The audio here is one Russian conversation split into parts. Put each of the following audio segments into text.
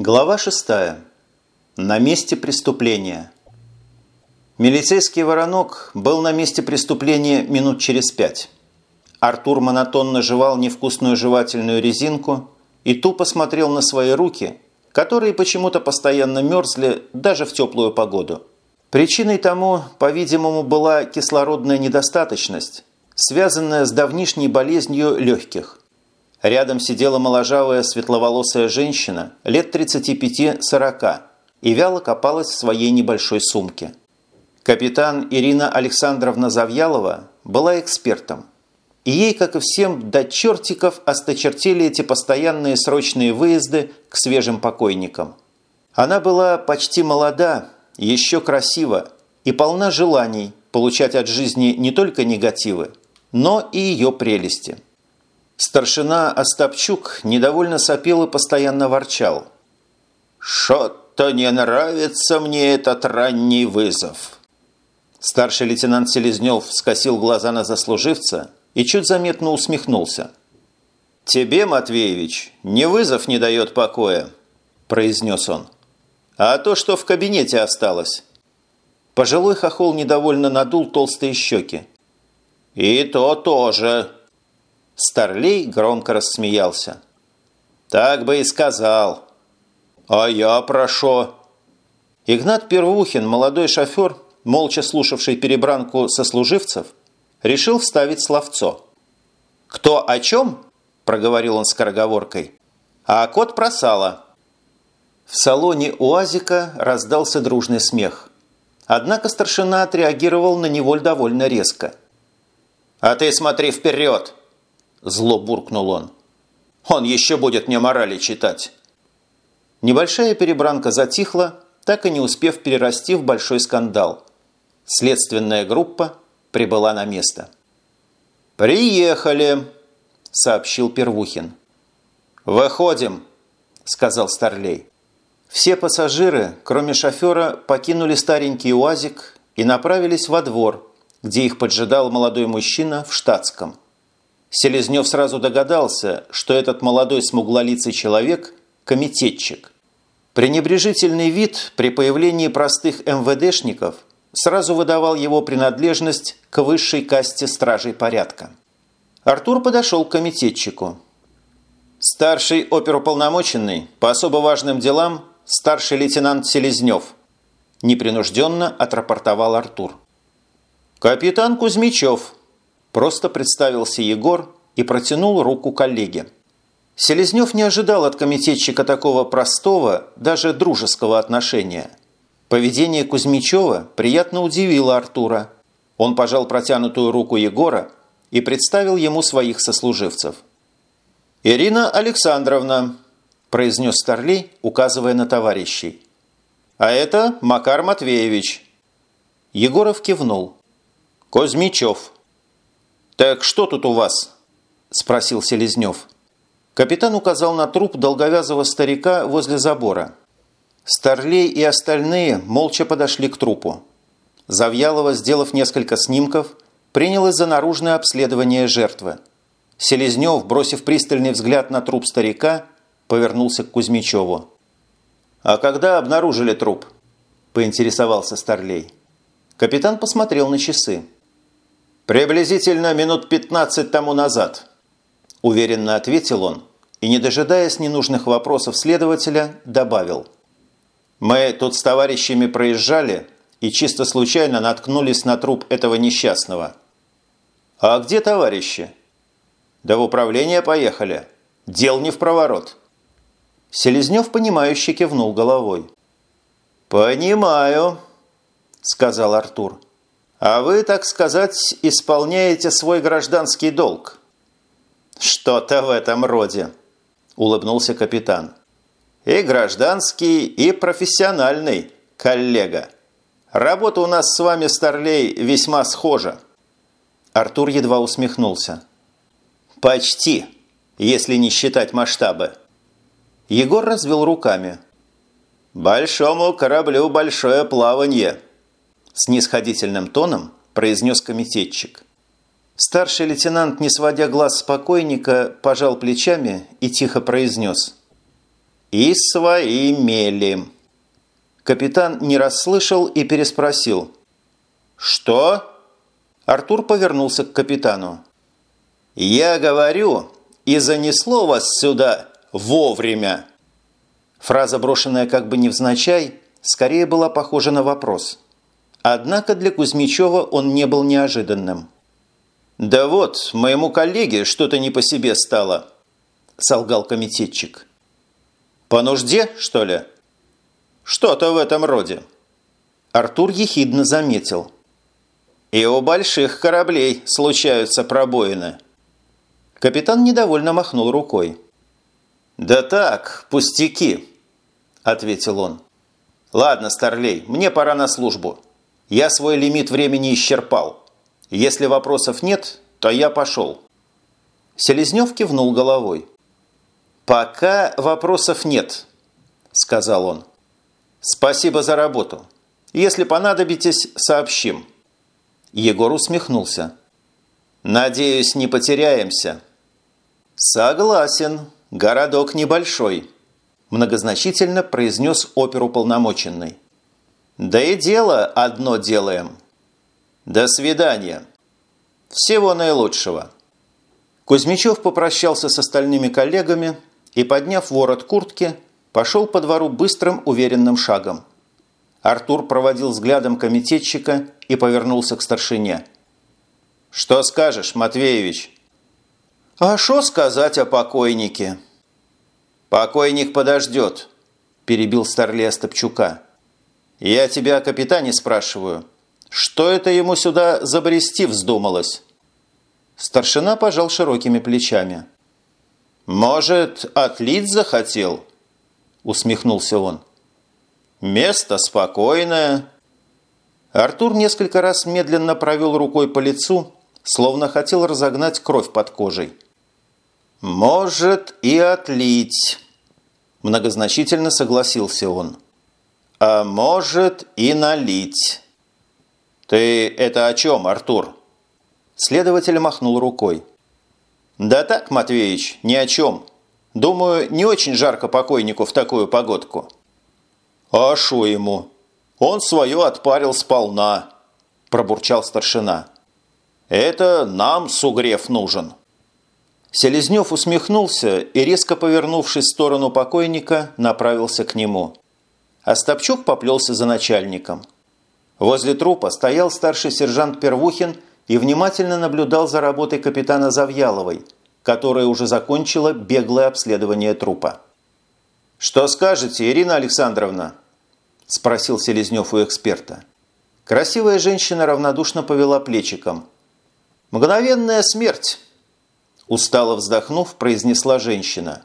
Глава 6. На месте преступления. Милицейский воронок был на месте преступления минут через пять. Артур монотонно жевал невкусную жевательную резинку и тупо смотрел на свои руки, которые почему-то постоянно мерзли даже в теплую погоду. Причиной тому, по-видимому, была кислородная недостаточность, связанная с давнишней болезнью легких. Рядом сидела моложавая светловолосая женщина лет 35-40 и вяло копалась в своей небольшой сумке. Капитан Ирина Александровна Завьялова была экспертом. И ей, как и всем, до чертиков осточертели эти постоянные срочные выезды к свежим покойникам. Она была почти молода, еще красива и полна желаний получать от жизни не только негативы, но и ее прелести – Старшина Остапчук недовольно сопел и постоянно ворчал. «Что-то не нравится мне этот ранний вызов». Старший лейтенант Селезнев скосил глаза на заслуживца и чуть заметно усмехнулся. «Тебе, Матвеевич, не вызов не дает покоя», – произнес он, – «а то, что в кабинете осталось». Пожилой хохол недовольно надул толстые щеки. «И то тоже», Старлей громко рассмеялся. «Так бы и сказал». «А я прошу». Игнат Первухин, молодой шофер, молча слушавший перебранку сослуживцев, решил вставить словцо. «Кто о чем?» – проговорил он скороговоркой. «А кот про сало». В салоне УАЗика раздался дружный смех. Однако старшина отреагировал на него довольно резко. «А ты смотри вперед!» Зло буркнул он. «Он еще будет мне морали читать!» Небольшая перебранка затихла, так и не успев перерасти в большой скандал. Следственная группа прибыла на место. «Приехали!» – сообщил Первухин. «Выходим!» – сказал Старлей. Все пассажиры, кроме шофера, покинули старенький УАЗик и направились во двор, где их поджидал молодой мужчина в штатском – Селезнев сразу догадался, что этот молодой смуглолицый человек – комитетчик. Пренебрежительный вид при появлении простых МВДшников сразу выдавал его принадлежность к высшей касте стражей порядка. Артур подошел к комитетчику. «Старший оперуполномоченный по особо важным делам старший лейтенант Селезнев», непринужденно отрапортовал Артур. «Капитан Кузьмичев», Просто представился Егор и протянул руку коллеге. Селезнев не ожидал от комитетчика такого простого, даже дружеского отношения. Поведение Кузьмичева приятно удивило Артура. Он пожал протянутую руку Егора и представил ему своих сослуживцев. «Ирина Александровна», – произнес Старлей, указывая на товарищей. «А это Макар Матвеевич». Егоров кивнул. «Кузьмичев», «Так что тут у вас?» – спросил Селезнев. Капитан указал на труп долговязого старика возле забора. Старлей и остальные молча подошли к трупу. Завьялова, сделав несколько снимков, принялась за наружное обследование жертвы. Селезнев, бросив пристальный взгляд на труп старика, повернулся к Кузьмичеву. «А когда обнаружили труп?» – поинтересовался Старлей. Капитан посмотрел на часы. «Приблизительно минут 15 тому назад», – уверенно ответил он и, не дожидаясь ненужных вопросов следователя, добавил. «Мы тут с товарищами проезжали и чисто случайно наткнулись на труп этого несчастного». «А где товарищи?» «Да в управление поехали. Дел не в проворот». Селезнев, понимающе кивнул головой. «Понимаю», – сказал Артур. А вы, так сказать, исполняете свой гражданский долг. Что-то в этом роде, улыбнулся капитан. И гражданский, и профессиональный, коллега. Работа у нас с вами, Старлей, весьма схожа. Артур едва усмехнулся. Почти, если не считать масштабы. Егор развел руками. «Большому кораблю большое плавание», снисходительным тоном произнес комитетчик. Старший лейтенант, не сводя глаз с покойника, пожал плечами и тихо произнес. И свои мели. Капитан не расслышал и переспросил. «Что?» Артур повернулся к капитану. «Я говорю, и занесло вас сюда вовремя!» Фраза, брошенная как бы невзначай, скорее была похожа на вопрос. Однако для Кузьмичева он не был неожиданным. «Да вот, моему коллеге что-то не по себе стало», – солгал комитетчик. «По нужде, что ли?» «Что-то в этом роде». Артур ехидно заметил. «И у больших кораблей случаются пробоины». Капитан недовольно махнул рукой. «Да так, пустяки», – ответил он. «Ладно, Старлей, мне пора на службу. Я свой лимит времени исчерпал. Если вопросов нет, то я пошел». Селезнев кивнул головой. «Пока вопросов нет», – сказал он. «Спасибо за работу. Если понадобитесь, сообщим». Егор усмехнулся. «Надеюсь, не потеряемся». «Согласен. Городок небольшой», – многозначительно произнес оперуполномоченный. «Да и дело одно делаем. До свидания. Всего наилучшего». Кузьмичев попрощался с остальными коллегами и, подняв ворот куртки, пошел по двору быстрым уверенным шагом. Артур проводил взглядом комитетчика и повернулся к старшине. «Что скажешь, Матвеевич?» «А что сказать о покойнике?» «Покойник подождет», – перебил Старлея Стопчука. «Я тебя о капитане спрашиваю. Что это ему сюда забрести вздумалось?» Старшина пожал широкими плечами. «Может, отлить захотел?» – усмехнулся он. «Место спокойное». Артур несколько раз медленно провел рукой по лицу, словно хотел разогнать кровь под кожей. «Может и отлить», – многозначительно согласился он. «А может и налить». «Ты это о чем, Артур?» Следователь махнул рукой. «Да так, Матвеич, ни о чем. Думаю, не очень жарко покойнику в такую погодку». «А шо ему? Он свое отпарил сполна», – пробурчал старшина. «Это нам сугрев нужен». Селезнев усмехнулся и, резко повернувшись в сторону покойника, направился к нему. Остапчук поплелся за начальником. Возле трупа стоял старший сержант Первухин и внимательно наблюдал за работой капитана Завьяловой, которая уже закончила беглое обследование трупа. «Что скажете, Ирина Александровна?» – спросил Селезнев у эксперта. Красивая женщина равнодушно повела плечиком. «Мгновенная смерть!» Устало вздохнув, произнесла женщина.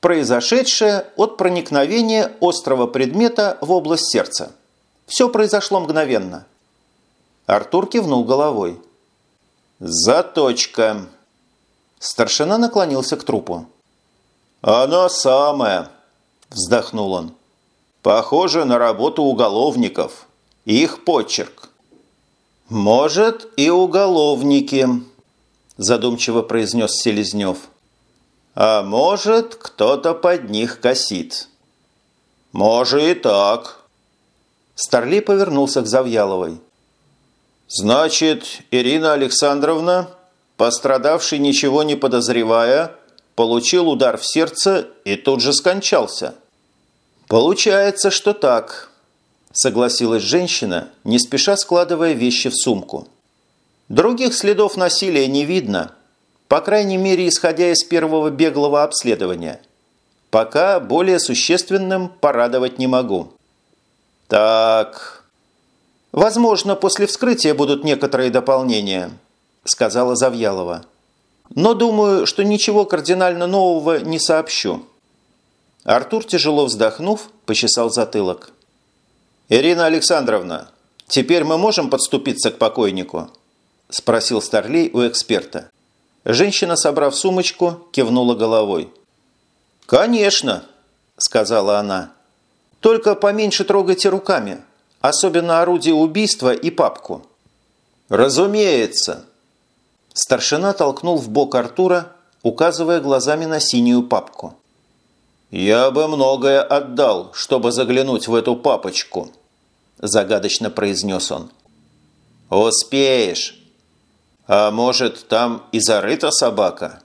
Произошедшее от проникновения острого предмета в область сердца. Все произошло мгновенно. Артур кивнул головой. «Заточка!» Старшина наклонился к трупу. «Оно самое!» – вздохнул он. «Похоже на работу уголовников. Их почерк». «Может, и уголовники», задумчиво произнес Селезнев. А может, кто-то под них косит. Может и так. Старли повернулся к Завьяловой. Значит, Ирина Александровна, пострадавший ничего не подозревая, получил удар в сердце и тут же скончался. Получается, что так, согласилась женщина, не спеша складывая вещи в сумку. Других следов насилия не видно, по крайней мере, исходя из первого беглого обследования. Пока более существенным порадовать не могу. Так, возможно, после вскрытия будут некоторые дополнения, сказала Завьялова. Но думаю, что ничего кардинально нового не сообщу. Артур, тяжело вздохнув, почесал затылок. «Ирина Александровна, теперь мы можем подступиться к покойнику?» – спросил Старлей у эксперта. Женщина, собрав сумочку, кивнула головой. «Конечно», – сказала она. «Только поменьше трогайте руками, особенно орудие убийства и папку». «Разумеется!» Старшина толкнул в бок Артура, указывая глазами на синюю папку. «Я бы многое отдал, чтобы заглянуть в эту папочку», – загадочно произнес он. «Успеешь. А может, там и зарыта собака?»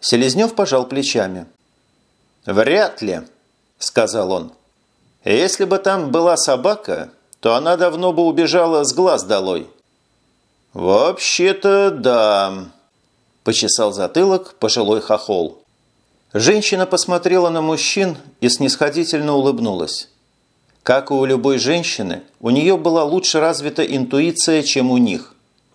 Селезнев пожал плечами. «Вряд ли», – сказал он. «Если бы там была собака, то она давно бы убежала с глаз долой». «Вообще-то да», – почесал затылок пожилой хохол. Женщина посмотрела на мужчин и снисходительно улыбнулась. Как и у любой женщины, у нее была лучше развита интуиция, чем у них.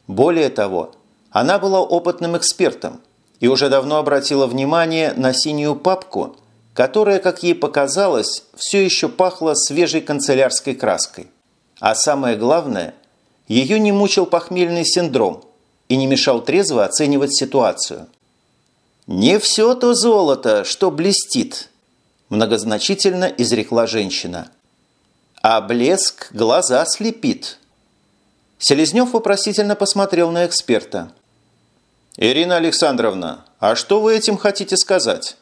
Более того, она была опытным экспертом и уже давно обратила внимание на синюю папку, которая, как ей показалось, все еще пахла свежей канцелярской краской. А самое главное, ее не мучил похмельный синдром и не мешал трезво оценивать ситуацию – «Не все то золото, что блестит», – многозначительно изрекла женщина. «А блеск глаза слепит». Селезнев вопросительно посмотрел на эксперта. «Ирина Александровна, а что вы этим хотите сказать?»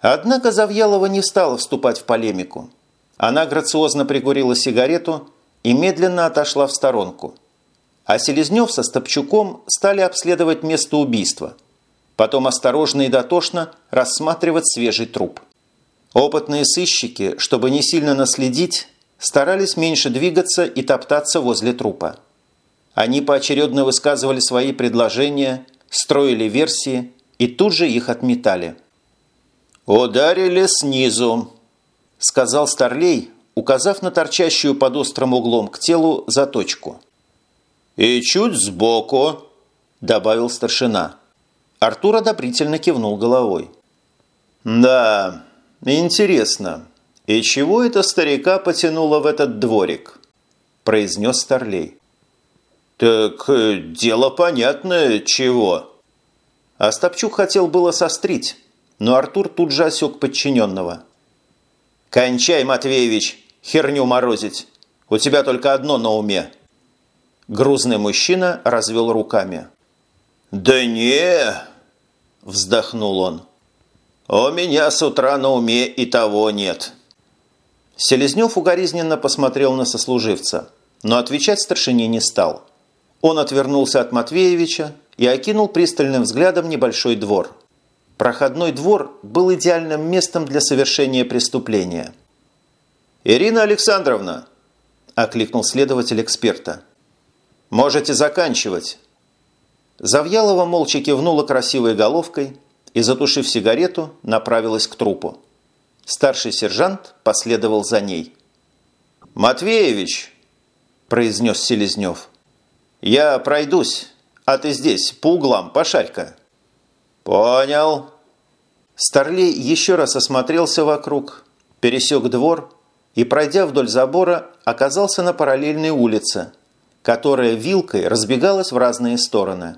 Однако Завьялова не стала вступать в полемику. Она грациозно пригурила сигарету и медленно отошла в сторонку. А Селезнев со Стопчуком стали обследовать место убийства – потом осторожно и дотошно рассматривать свежий труп. Опытные сыщики, чтобы не сильно наследить, старались меньше двигаться и топтаться возле трупа. Они поочередно высказывали свои предложения, строили версии и тут же их отметали. «Ударили снизу», – сказал Старлей, указав на торчащую под острым углом к телу заточку. «И чуть сбоку», – добавил старшина. Артур одобрительно кивнул головой. «Да, интересно. И чего это старика потянуло в этот дворик?» – произнес Старлей. «Так э, дело понятное, чего». Остапчук хотел было сострить, но Артур тут же осек подчиненного. «Кончай, Матвеевич, херню морозить. У тебя только одно на уме». Грузный мужчина развел руками. «Да не!» – вздохнул он. «У меня с утра на уме и того нет». Селезнев угоризненно посмотрел на сослуживца, но отвечать старшине не стал. Он отвернулся от Матвеевича и окинул пристальным взглядом небольшой двор. Проходной двор был идеальным местом для совершения преступления. «Ирина Александровна!» – окликнул следователь эксперта. «Можете заканчивать. Завьялова молча кивнула красивой головкой и, затушив сигарету, направилась к трупу. Старший сержант последовал за ней. «Матвеевич!» – произнес Селезнев. «Я пройдусь, а ты здесь, по углам, пошарь-ка». «Понял». Старлей еще раз осмотрелся вокруг, пересек двор и, пройдя вдоль забора, оказался на параллельной улице, которая вилкой разбегалась в разные стороны.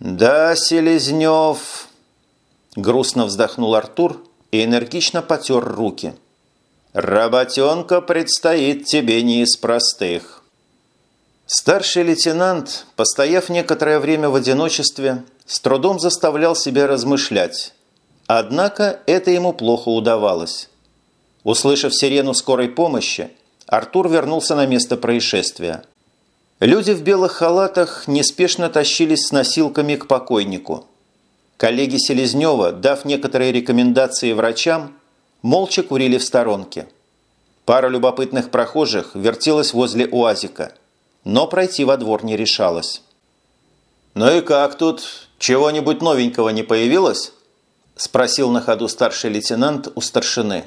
«Да, Селезнев!» Грустно вздохнул Артур и энергично потер руки. «Работенка предстоит тебе не из простых». Старший лейтенант, постояв некоторое время в одиночестве, с трудом заставлял себя размышлять. Однако это ему плохо удавалось. Услышав сирену скорой помощи, Артур вернулся на место происшествия. Люди в белых халатах неспешно тащились с носилками к покойнику. Коллеги Селезнева, дав некоторые рекомендации врачам, молча курили в сторонке. Пара любопытных прохожих вертелась возле УАЗика, но пройти во двор не решалась. «Ну и как тут? Чего-нибудь новенького не появилось?» – спросил на ходу старший лейтенант у старшины.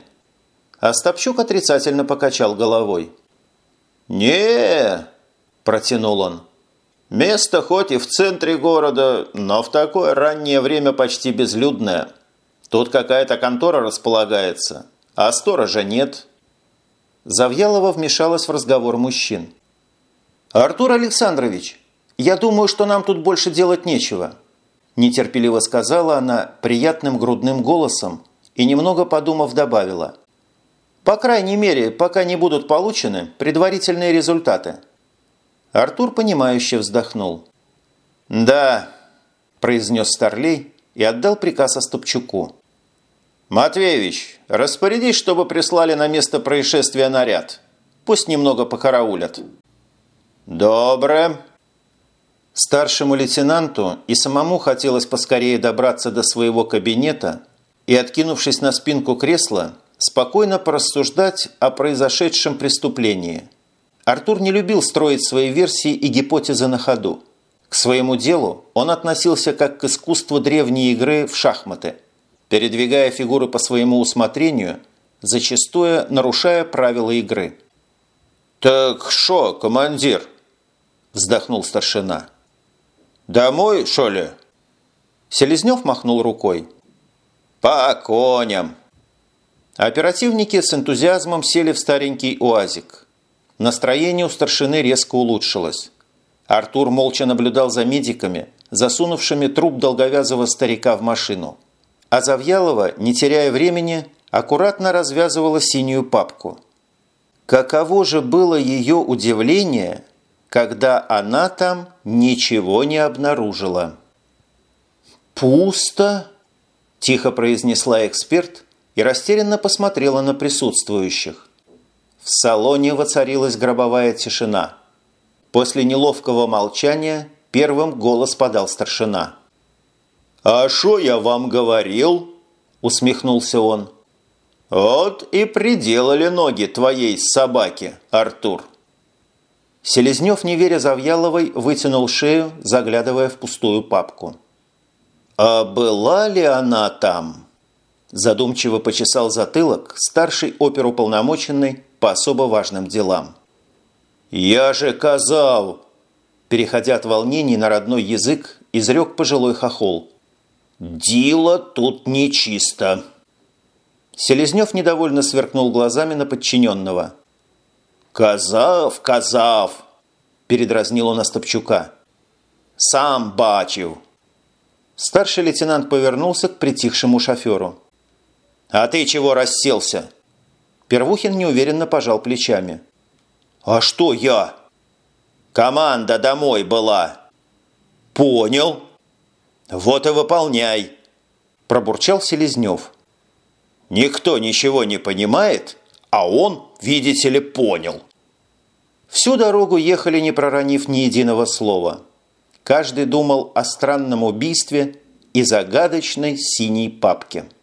Остапчук отрицательно покачал головой. не – протянул он. «Место хоть и в центре города, но в такое раннее время почти безлюдное. Тут какая-то контора располагается, а сторожа нет». Завьялова вмешалась в разговор мужчин. «Артур Александрович, я думаю, что нам тут больше делать нечего», нетерпеливо сказала она приятным грудным голосом и, немного подумав, добавила. «По крайней мере, пока не будут получены предварительные результаты». Артур, понимающе вздохнул. «Да», – произнес Старлей и отдал приказ Остапчуку. «Матвеевич, распорядись, чтобы прислали на место происшествия наряд. Пусть немного покараулят». «Добре». Старшему лейтенанту и самому хотелось поскорее добраться до своего кабинета и, откинувшись на спинку кресла, спокойно порассуждать о произошедшем преступлении. Артур не любил строить свои версии и гипотезы на ходу. К своему делу он относился как к искусству древней игры в шахматы – передвигая фигуры по своему усмотрению, зачастую нарушая правила игры. «Так шо, командир?» – вздохнул старшина. «Домой, шо ли?» Селезнев махнул рукой. «По коням!» Оперативники с энтузиазмом сели в старенький уазик. Настроение у старшины резко улучшилось. Артур молча наблюдал за медиками, засунувшими труп долговязого старика в машину – а Завьялова, не теряя времени, аккуратно развязывала синюю папку. Каково же было ее удивление, когда она там ничего не обнаружила. «Пусто?» – тихо произнесла эксперт и растерянно посмотрела на присутствующих. В салоне воцарилась гробовая тишина. После неловкого молчания первым голос подал старшина – «А что я вам говорил?» – усмехнулся он. «Вот и приделали ноги твоей собаке, Артур». Селезнев, не веря Завьяловой, вытянул шею, заглядывая в пустую папку. «А была ли она там?» Задумчиво почесал затылок старший оперуполномоченный по особо важным делам. «Я же казал!» Переходя от волнений на родной язык, изрек пожилой хохол. «Дило тут нечисто». Селезнев недовольно сверкнул глазами на подчиненного. «Казав, казав!» – передразнил он Остапчука. «Сам бачив!» Старший лейтенант повернулся к притихшему шоферу. «А ты чего расселся?» Первухин неуверенно пожал плечами. «А что я?» «Команда домой была». «Понял», «Вот и выполняй!» – пробурчал Селезнев. «Никто ничего не понимает, а он, видите ли, понял». Всю дорогу ехали, не проронив ни единого слова. Каждый думал о странном убийстве и загадочной синей папке –